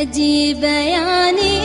عجيبة يعني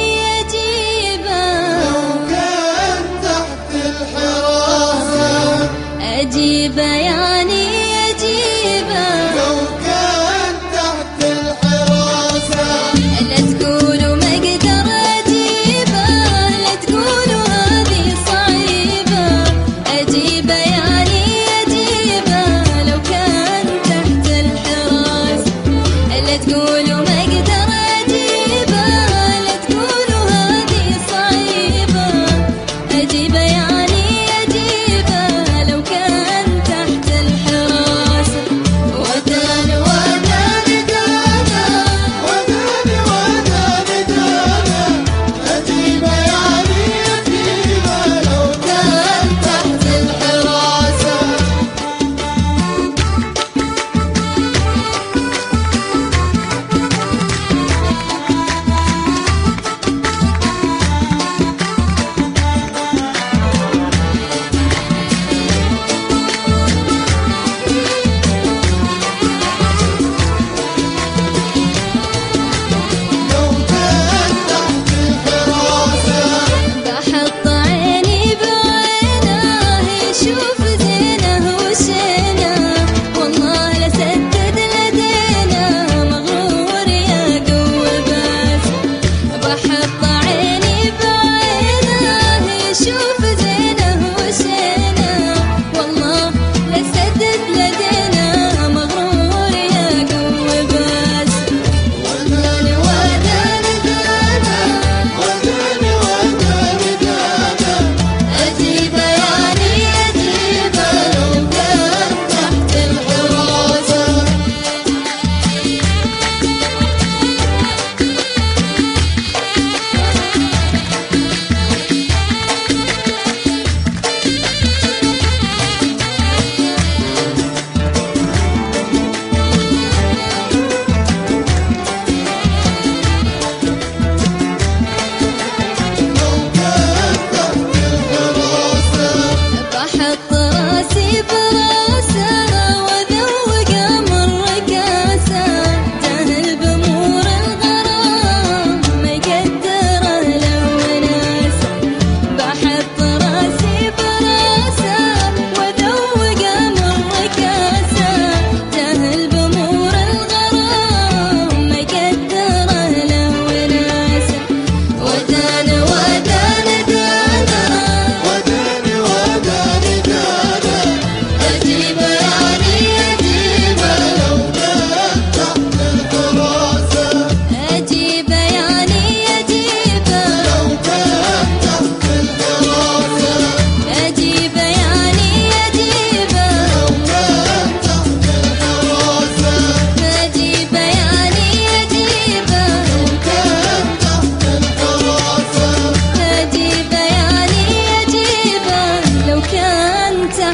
People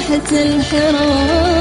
تحت الحراسة